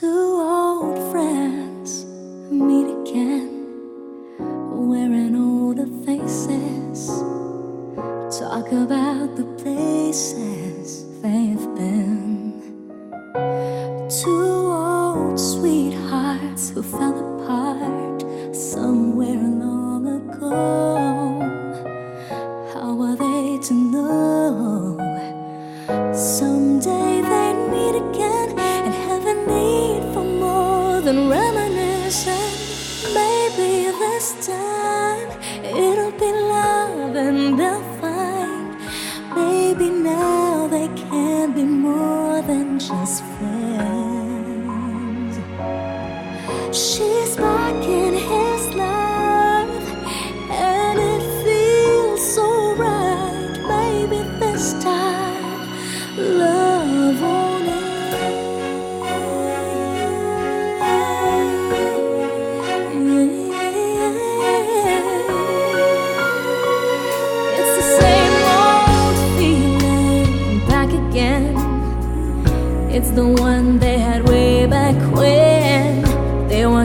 Two old friends meet again, wearing older faces. Talk about the places they've been. Two old sweethearts who fell apart somewhere long ago. How are they to know? Than reminiscing. Maybe this time it'll be love and they'll find. Maybe now they can be more than just friends. She's sparking his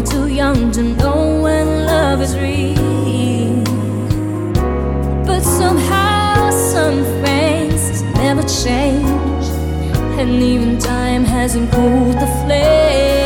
too young to know when love is real. But somehow some things never change, and even time hasn't cooled the flame.